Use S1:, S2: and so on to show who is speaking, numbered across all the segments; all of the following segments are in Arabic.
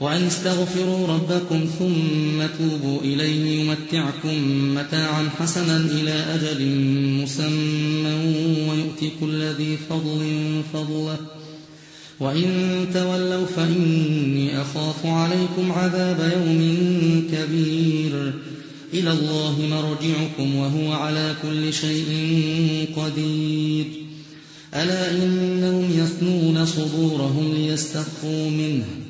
S1: وأن استغفروا ربكم ثم توبوا إليه يمتعكم متاعا حسنا إلى أجل مسمى ويؤتي كل ذي فضل فضله. وإن تولوا فإني أخاف عليكم عذاب يوم كبير. إلى الله مرجعكم وهو على كل شيء قدير. ألا إنهم يثنون صدورهم ليستخفوا منه؟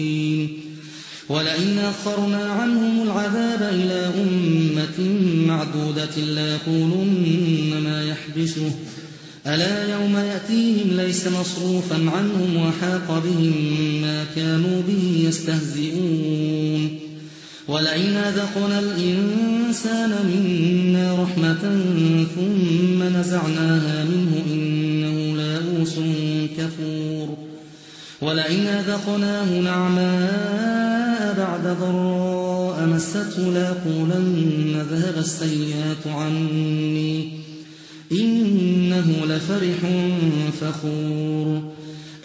S1: ولئن أخرنا عنهم العذاب إلى أمة معدودة ليقولن ما يحبسه ألا يوم يأتيهم ليس مصروفا عنهم وحاق بهم ما كانوا به يستهزئون. ولئن أذقنا الإنسان منا رحمة ثم نزعناها منه إنه ليئوس كفور. ولئن أذقناه نعماء بعد ضراء مسته ليقولن ذهب السيئات عني. إنه لفرح فخور.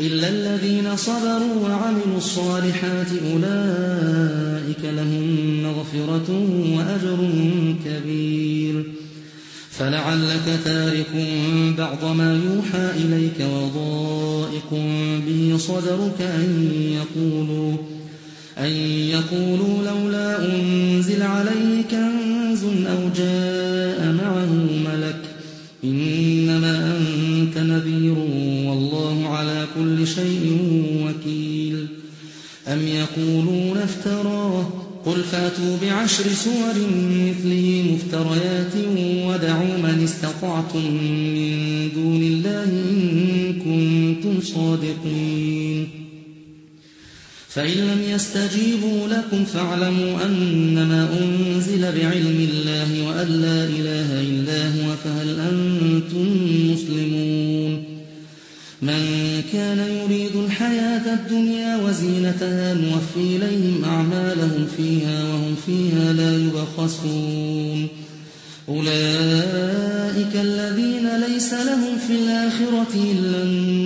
S1: إلا الذين صبروا وعملوا الصالحات أولئك لهم مغفرة وأجر كبير. فلعلك تارك بعض ما يوحى إليك وضائق به صدرك أن يقولوا أن يقولوا لولا أنزل عليه كنز أو جاء معه ملك إنما أنت نذير والله على كل شيء وكيل. أم يقولون افتراه؟ قل فاتوا بعشر سور مثله مفتريات ودعوا من استطعتم من دون الله إن كنتم صادقين. فإن لم يستجيبوا لكم فاعلموا أنما أنزل بعلم الله وأن لا إله إلا هو فهل أنتم مسلمون من كان يريد الحياة الدنيا وزينتها نوفي إليهم أعمالهم فيها وهم فيها لا يبخسون أولئك الذين ليس لهم في الآخرة إلا النار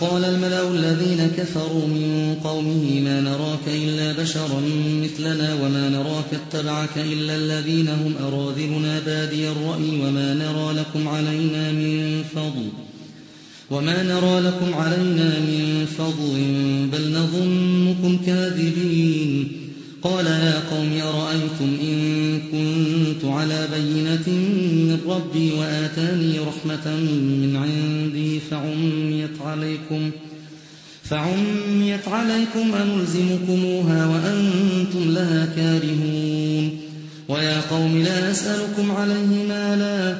S1: فقال الملأ الذين كفروا من قومه ما نراك إلا بشرا مثلنا وما نراك اتبعك إلا الذين هم أراذلنا بادي الرأي وما نرى لكم علينا من فضل وما نرى لكم علينا من فضل بل نظنكم كاذبين قال يا قوم أرأيتم إن كنت على بينة من ربي وآتاني رحمة من عندي فعميت عليكم فعميت عليكم أنلزمكموها وأنتم لها كارهون ويا قوم لا أسألكم عليه مالا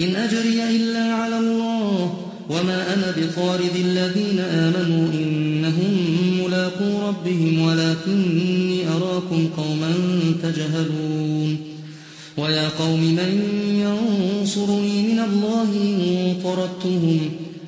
S1: إن أجري إلا على الله وما أنا بطارد الذين آمنوا إنهم ملاقو ربهم ولكني أراكم قوما تجهلون ويا قوم من ينصرني من الله إن طردتهم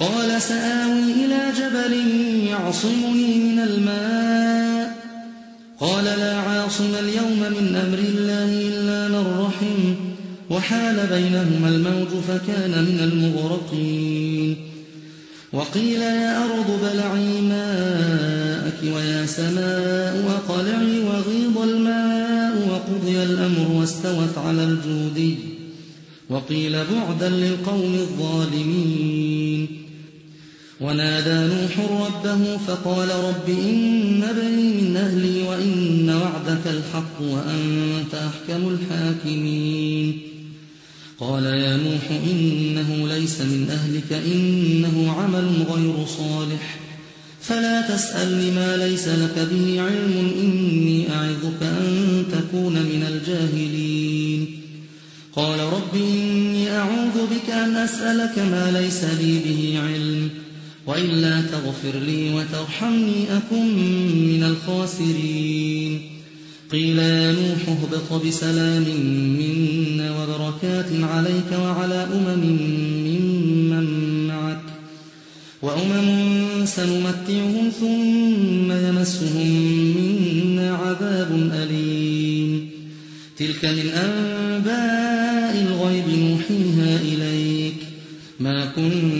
S1: قال سآوي إلى جبل يعصمني من الماء. قال لا عاصم اليوم من أمر الله إلا من رحم. وحال بينهما الموج فكان من المغرقين. وقيل يا أرض بلعي ماءك ويا سماء وقلعي وغيض الماء. وقضي الأمر واستوت على الجودي. وقيل بعدا للقوم الظالمين. ونادى نوح ربه فقال رب إن بني من أهلي وإن وعدك الحق وأنت أحكم الحاكمين. قال يا نوح إنه ليس من أهلك إنه عمل غير صالح. فلا تسأل لما ليس لك به علم إني أعظك أن تكون من الجاهلين. قال رب إني أعوذ بك أن أسألك ما ليس لي به علم وإلا تغفر لي وترحمني أكن من الخاسرين. قيل يا نوح اهبط بسلام منا وبركات عليك وعلى أمم ممن معك وأمم سنمتعهم ثم يمسهم منا عذاب أليم. تلك من أنباء الغيب نوحيها إليك. ما كنت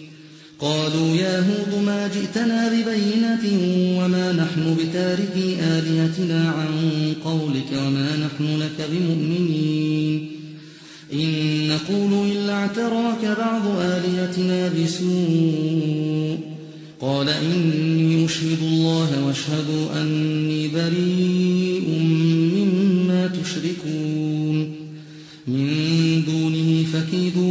S1: قالوا يا هود ما جئتنا ببينة وما نحن بتاركي آلهتنا عن قولك وما نحن لك بمؤمنين. إن نقول إلا اعتراك بعض آلهتنا بسوء. قال إني أشهد الله واشهدوا أني بريء مما تشركون. من دونه فكيدوني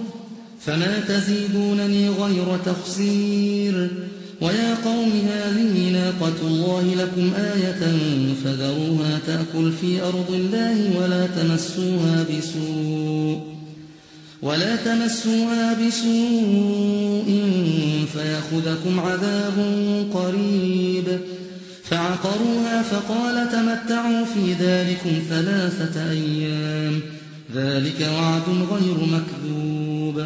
S1: فما تزيدونني غير تخسير. ويا قوم هذه ناقة الله لكم آية فذروها تأكل في أرض الله ولا تمسوها بسوء ولا تمسوها بسوء فيأخذكم عذاب قريب. فعقروها فقال تمتعوا في ذلكم ثلاثة أيام ذلك وعد غير مكذوب.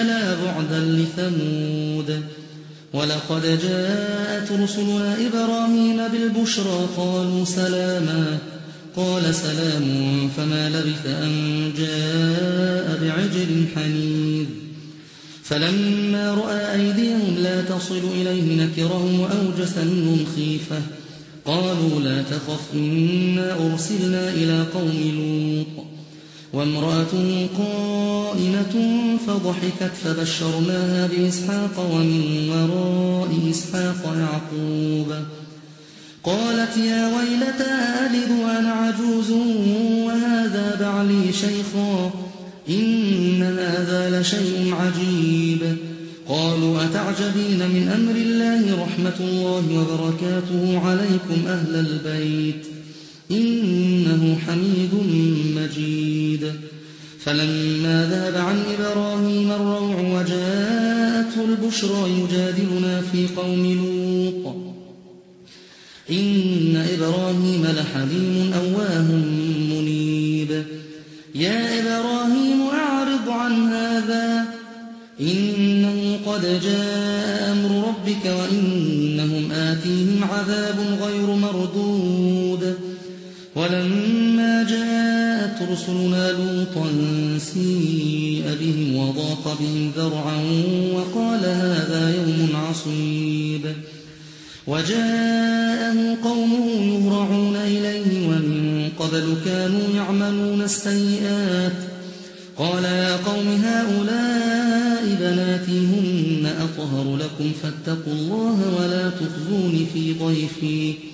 S1: ألا بعدا لثمود ولقد جاءت رسلنا إبراهيم بالبشرى قالوا سلاما قال سلام فما لبث أن جاء بعجل حنيذ فلما رأى أيديهم لا تصل إليه نكرهم وأوجس منهم خيفة قالوا لا تخف إنا أرسلنا إلى قوم لوط وامرأته قائمة فضحكت فبشرناها بإسحاق ومن وراء إسحاق يعقوب. قالت يا ويلتى ألد وأنا عجوز وهذا بعلي شيخا إن هذا لشيء عجيب. قالوا أتعجبين من أمر الله رحمة الله وبركاته عليكم أهل البيت. إنه حميد مجيد. فلما ذهب عن إبراهيم الروع وجاءته البشرى يجادلنا في قوم لوط. إن إبراهيم لحليم أواه منيب. يا إبراهيم أعرض عن هذا. إنه قد جاء أمر ربك وإنهم آتيهم عذاب غير مردود. ولما جاءت رسلنا لوطا سيء بهم وضاق بهم ذرعا وقال هذا يوم عصيب. وجاءه قومه يهرعون إليه ومن قبل كانوا يعملون السيئات. قال يا قوم هؤلاء بناتي هن أطهر لكم فاتقوا الله ولا تخزون في ضيفي.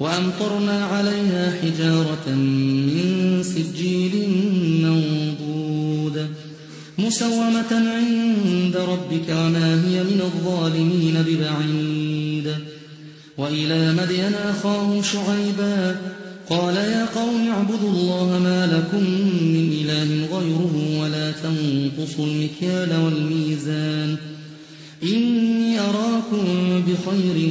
S1: وأمطرنا عليها حجارة من سجيل منضود. مسومة عند ربك وما هي من الظالمين ببعيد. وإلى مدين أخاهم شعيبا قال يا قوم اعبدوا الله ما لكم من إله غيره ولا تنقصوا المكيال والميزان. إني أراكم بخير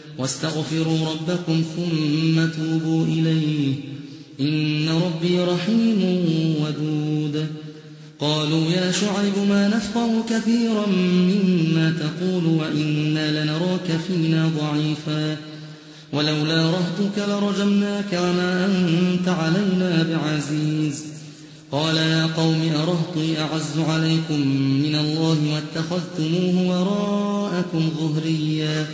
S1: واستغفروا ربكم ثم توبوا إليه. إن ربي رحيم ودود. قالوا يا شعيب ما نفقه كثيرا مما تقول وإنا لنراك فينا ضعيفا. ولولا رهتك لرجمناك وما أنت علينا بعزيز. قال يا قوم أرهطي أعز عليكم من الله واتخذتموه وراءكم ظهريا.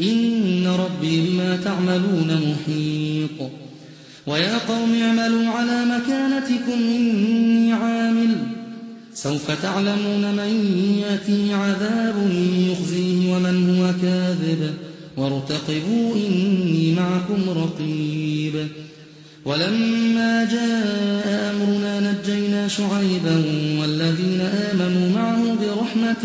S1: إن ربي بما تعملون محيط. ويا قوم اعملوا على مكانتكم إني عامل. سوف تعلمون من يأتي عذاب يخزيه ومن هو كاذب. وارتقبوا إني معكم رقيب. ولما جاء أمرنا نجينا شعيبا والذين آمنوا معه برحمة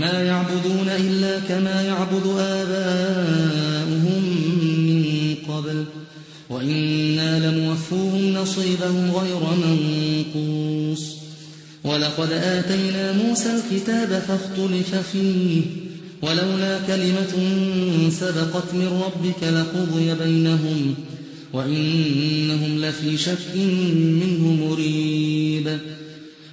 S1: ما يعبدون إلا كما يعبد آباؤهم من قبل وإنا لموفوهم نصيبهم غير منقوص. ولقد آتينا موسى الكتاب فاختلف فيه ولولا كلمة سبقت من ربك لقضي بينهم وإنهم لفي شك منه مريب.